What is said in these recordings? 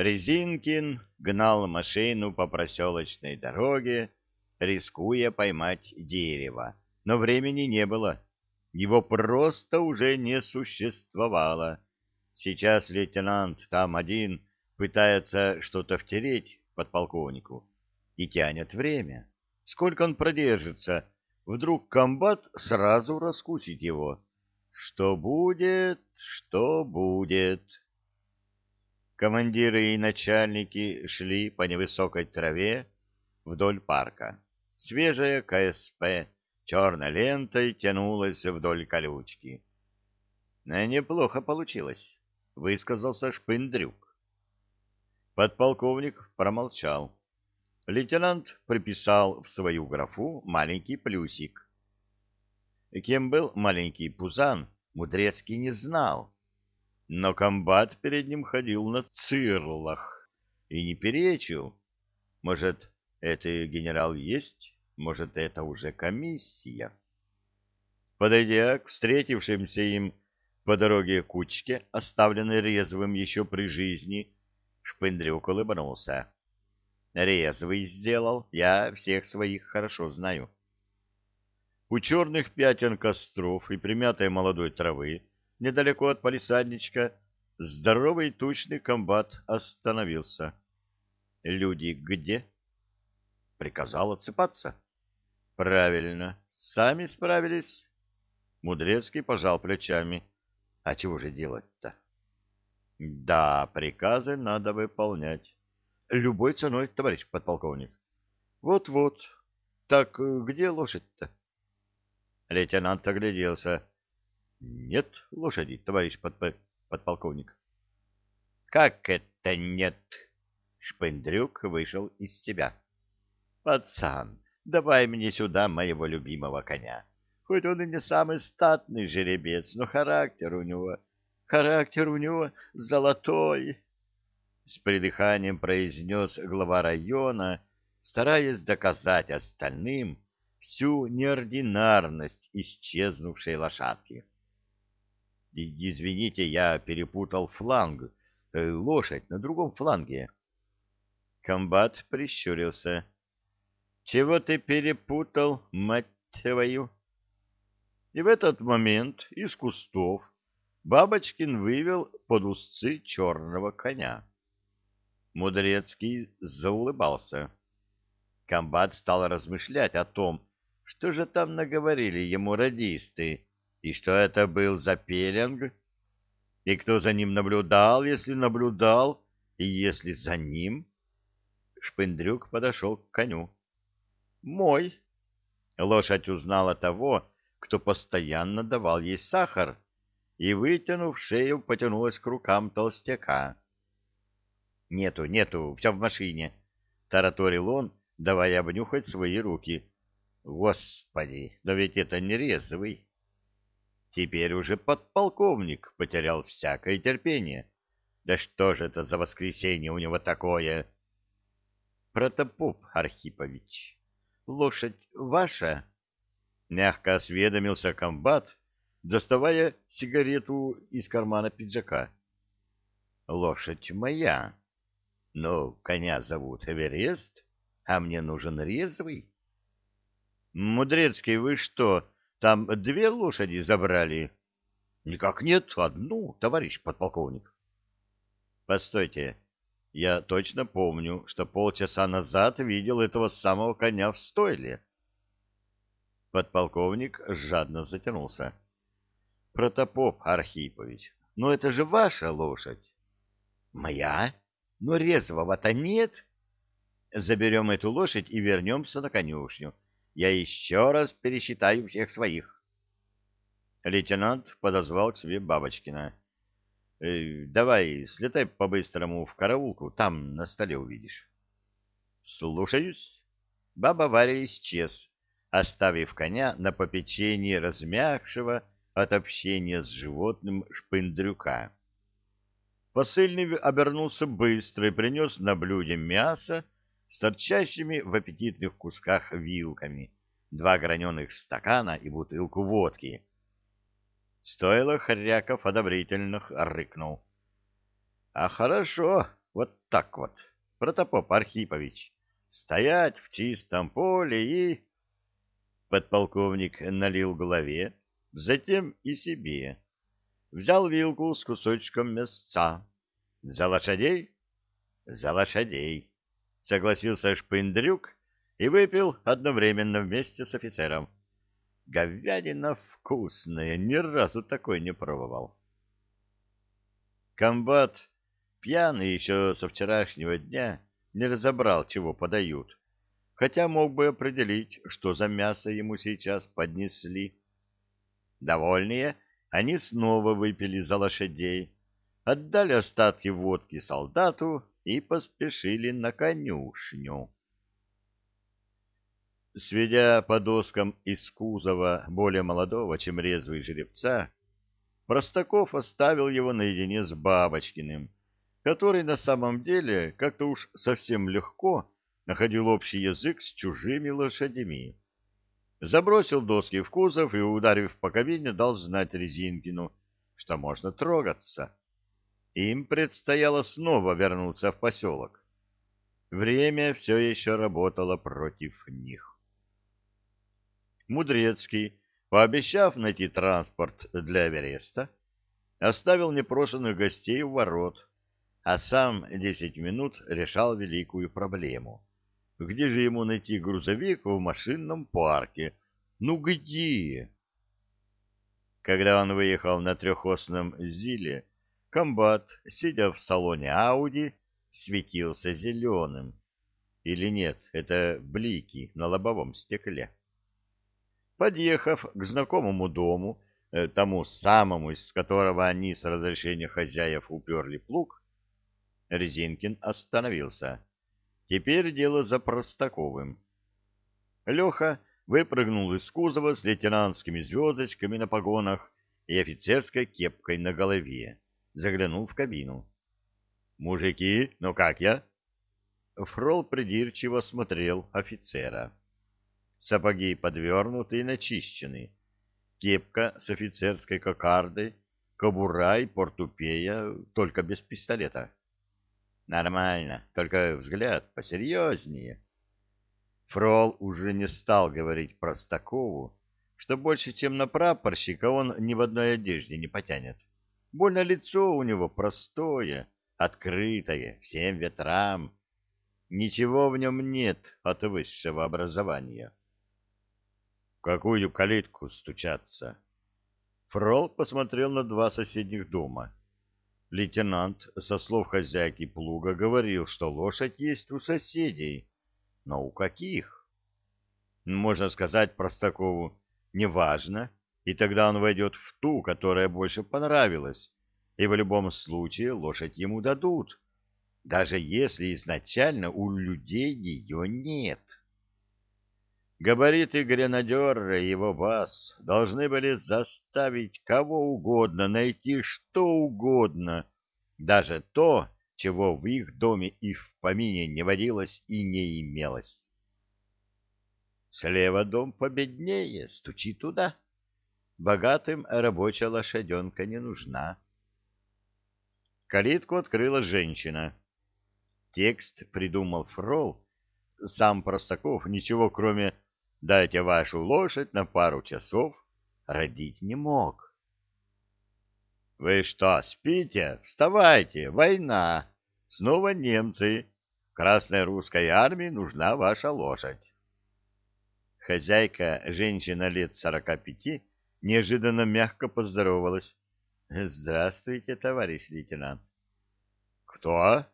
Резинкин гнал машину по проселочной дороге, рискуя поймать дерево, но времени не было. Его просто уже не существовало. Сейчас лейтенант там один пытается что-то втереть подполковнику и тянет время. Сколько он продержится? Вдруг комбат сразу раскусит его. Что будет, что будет? Командиры и начальники шли по невысокой траве вдоль парка. Свежая КСП черной лентой тянулась вдоль колючки. «Неплохо получилось», — высказался Шпындрюк. Подполковник промолчал. Лейтенант приписал в свою графу маленький плюсик. Кем был маленький Пузан, Мудрецкий не знал но комбат перед ним ходил на цирлах и не перечил. Может, это генерал есть, может, это уже комиссия. Подойдя к встретившимся им по дороге кучке, оставленной резвым еще при жизни, Шпындрюк улыбнулся. Резвый сделал, я всех своих хорошо знаю. У черных пятен костров и примятой молодой травы недалеко от палисадничка, здоровый тучный комбат остановился. «Люди где?» Приказал отсыпаться. «Правильно. Сами справились?» Мудрецкий пожал плечами. «А чего же делать-то?» «Да, приказы надо выполнять. Любой ценой, товарищ подполковник». «Вот-вот. Так где лошадь-то?» Лейтенант огляделся. Нет лошади, товарищ подп... подполковник. Как это нет? Шпендрюк вышел из себя. Пацан, давай мне сюда моего любимого коня. Хоть он и не самый статный жеребец, но характер у него... Характер у него золотой. С придыханием произнес глава района, стараясь доказать остальным всю неординарность исчезнувшей лошадки. Извините, я перепутал фланг. Э, лошадь на другом фланге. Комбат прищурился. Чего ты перепутал, мать твою? И в этот момент из кустов Бабочкин вывел под узцы черного коня. Мудрецкий заулыбался. Комбат стал размышлять о том, что же там наговорили ему радисты, и что это был за пеленг? И кто за ним наблюдал, если наблюдал, и если за ним? Шпындрюк подошел к коню. «Мой!» Лошадь узнала того, кто постоянно давал ей сахар, и, вытянув шею, потянулась к рукам толстяка. «Нету, нету, все в машине!» — тараторил он, давая обнюхать свои руки. «Господи, да ведь это не резвый!» Теперь уже подполковник потерял всякое терпение. Да что же это за воскресенье у него такое? Протопоп Архипович, лошадь ваша? Мягко осведомился комбат, доставая сигарету из кармана пиджака. Лошадь моя. Но коня зовут Эверест, а мне нужен резвый. Мудрецкий, вы что, там две лошади забрали. Никак нет, одну, товарищ подполковник. Постойте, я точно помню, что полчаса назад видел этого самого коня в стойле. Подполковник жадно затянулся. Протопоп Архипович, ну это же ваша лошадь. Моя? Но резвого-то нет. Заберем эту лошадь и вернемся на конюшню я еще раз пересчитаю всех своих. Лейтенант подозвал к себе Бабочкина. «Э, — Давай, слетай по-быстрому в караулку, там на столе увидишь. — Слушаюсь. Баба Варя исчез, оставив коня на попечении размягшего от общения с животным шпындрюка. Посыльный обернулся быстро и принес на блюде мясо, с торчащими в аппетитных кусках вилками, два граненых стакана и бутылку водки. Стоило Хряков одобрительно рыкнул. — А хорошо, вот так вот, протопоп Архипович, стоять в чистом поле и... Подполковник налил голове, затем и себе. Взял вилку с кусочком мясца. За лошадей? За лошадей, согласился Шпындрюк и выпил одновременно вместе с офицером. Говядина вкусная, ни разу такой не пробовал. Комбат, пьяный еще со вчерашнего дня, не разобрал, чего подают, хотя мог бы определить, что за мясо ему сейчас поднесли. Довольные, они снова выпили за лошадей, отдали остатки водки солдату и поспешили на конюшню. Сведя по доскам из кузова более молодого, чем резвый жеребца, Простаков оставил его наедине с Бабочкиным, который на самом деле как-то уж совсем легко находил общий язык с чужими лошадями. Забросил доски в кузов и, ударив по кабине, дал знать Резинкину, что можно трогаться. Им предстояло снова вернуться в поселок. Время все еще работало против них. Мудрецкий, пообещав найти транспорт для Эвереста, оставил непрошенных гостей у ворот, а сам десять минут решал великую проблему. Где же ему найти грузовик в машинном парке? Ну где? Когда он выехал на трехосном Зиле, комбат, сидя в салоне Ауди, светился зеленым. Или нет, это блики на лобовом стекле. Подъехав к знакомому дому, э, тому самому, из которого они с разрешения хозяев уперли плуг, Резинкин остановился. Теперь дело за Простаковым. Леха выпрыгнул из кузова с лейтенантскими звездочками на погонах и офицерской кепкой на голове. Заглянул в кабину. «Мужики, ну как я?» Фрол придирчиво смотрел офицера. Сапоги подвернуты и начищены. Кепка с офицерской кокардой, кобура и портупея, только без пистолета. Нормально, только взгляд посерьезнее. Фрол уже не стал говорить Простакову, что больше, чем на прапорщика, он ни в одной одежде не потянет. Больно лицо у него простое, открытое, всем ветрам. Ничего в нем нет от высшего образования какую калитку стучаться? Фрол посмотрел на два соседних дома. Лейтенант, со слов хозяйки плуга, говорил, что лошадь есть у соседей. Но у каких? Можно сказать Простакову, неважно, и тогда он войдет в ту, которая больше понравилась, и в любом случае лошадь ему дадут, даже если изначально у людей ее нет. Габариты гренадера и его бас должны были заставить кого угодно найти что угодно, даже то, чего в их доме и в помине не водилось и не имелось. Слева дом победнее, стучи туда. Богатым рабочая лошаденка не нужна. Калитку открыла женщина. Текст придумал Фрол. Сам Простаков ничего, кроме Дайте вашу лошадь на пару часов. Родить не мог. Вы что, спите? Вставайте, война. Снова немцы. Красной русской армии нужна ваша лошадь. Хозяйка, женщина лет сорока пяти, неожиданно мягко поздоровалась. Здравствуйте, товарищ лейтенант. Кто?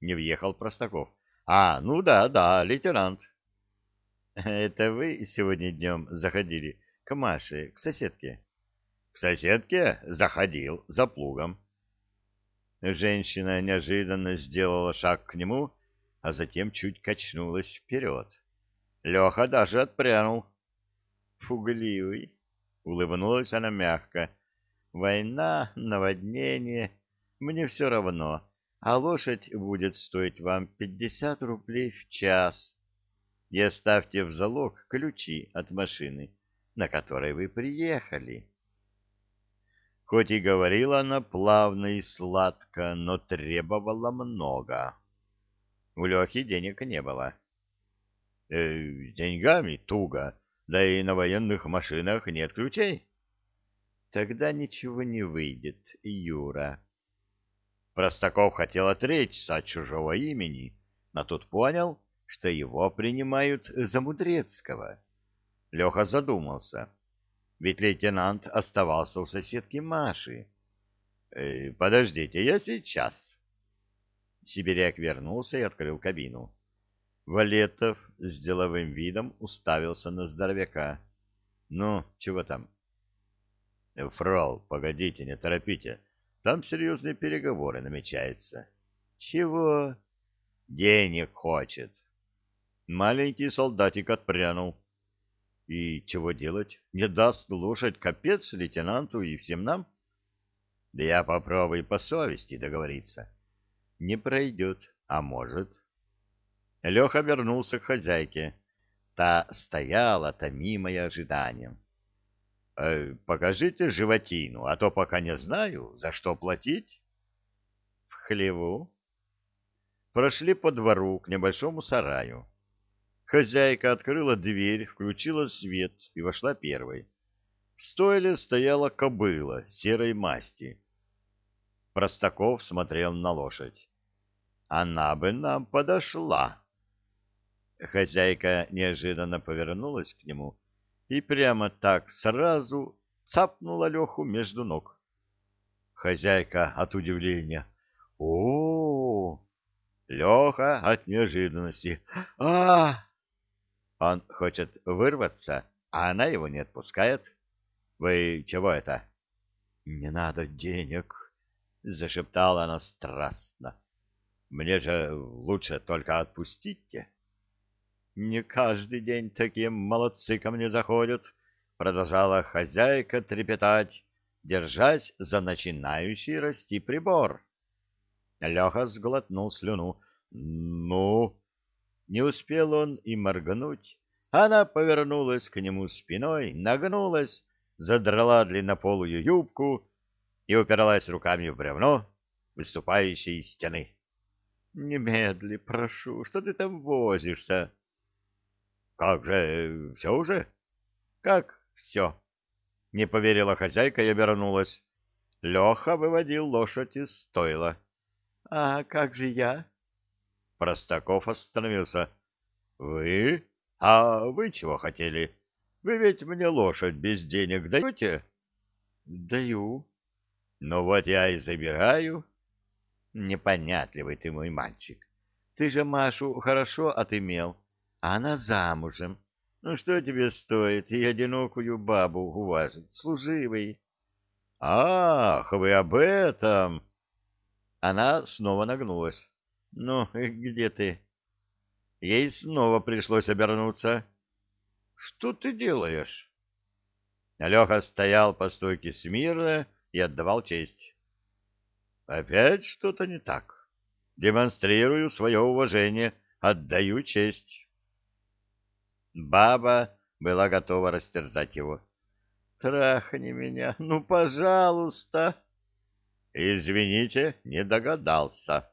Не въехал Простаков. А, ну да, да, лейтенант. Это вы сегодня днем заходили к Маше, к соседке? К соседке заходил, за плугом. Женщина неожиданно сделала шаг к нему, а затем чуть качнулась вперед. Леха даже отпрянул. Фугливый, улыбнулась она мягко. Война, наводнение, мне все равно, а лошадь будет стоить вам пятьдесят рублей в час и оставьте в залог ключи от машины, на которой вы приехали. Хоть и говорила она плавно и сладко, но требовала много. У Лехи денег не было. Э, с деньгами туго, да и на военных машинах нет ключей. Тогда ничего не выйдет, Юра. Простаков хотел отречься от чужого имени, но тут понял, что его принимают за Мудрецкого. Леха задумался, ведь лейтенант оставался у соседки Маши. «Э, «Подождите, я сейчас». Сибиряк вернулся и открыл кабину. Валетов с деловым видом уставился на здоровяка. «Ну, чего там?» «Фрол, погодите, не торопите. Там серьезные переговоры намечаются». «Чего?» «Денег хочет». Маленький солдатик отпрянул. «И чего делать? Не даст слушать капец лейтенанту и всем нам?» «Да я попробую по совести договориться». «Не пройдет, а может». Леха вернулся к хозяйке. Та стояла, томимая ожиданием. «Э, покажите животину, а то пока не знаю, за что платить. В хлеву. Прошли по двору к небольшому сараю. Хозяйка открыла дверь, включила свет и вошла первой. В стойле стояла кобыла серой масти. Простаков смотрел на лошадь. Она бы нам подошла. Хозяйка неожиданно повернулась к нему и прямо так сразу цапнула Леху между ног. Хозяйка от удивления. О, -о, -о! Леха от неожиданности. А! Он хочет вырваться, а она его не отпускает. Вы чего это? Не надо денег, зашептала она страстно. Мне же лучше только отпустите. Не каждый день такие молодцы ко мне заходят, продолжала хозяйка трепетать, держась за начинающий расти прибор. Леха сглотнул слюну. Ну, не успел он и моргнуть. Она повернулась к нему спиной, нагнулась, задрала длиннополую юбку и упиралась руками в бревно, выступающее из стены. — Немедли, прошу, что ты там возишься? Как же, все уже? Как все? Не поверила хозяйка и обернулась. Леха выводил лошадь из стойла. А как же я? Простаков остановился. Вы? А вы чего хотели? Вы ведь мне лошадь без денег даете? Даю. Ну вот я и забираю. Непонятливый ты мой мальчик. Ты же Машу хорошо отымел а она замужем. Ну, что тебе стоит и одинокую бабу уважить, служивый? Ах, вы об этом! Она снова нагнулась. Ну, где ты? Ей снова пришлось обернуться. Что ты делаешь? Леха стоял по стойке смирно и отдавал честь. Опять что-то не так. Демонстрирую свое уважение, отдаю честь. Баба была готова растерзать его. «Трахни меня, ну, пожалуйста!» «Извините, не догадался».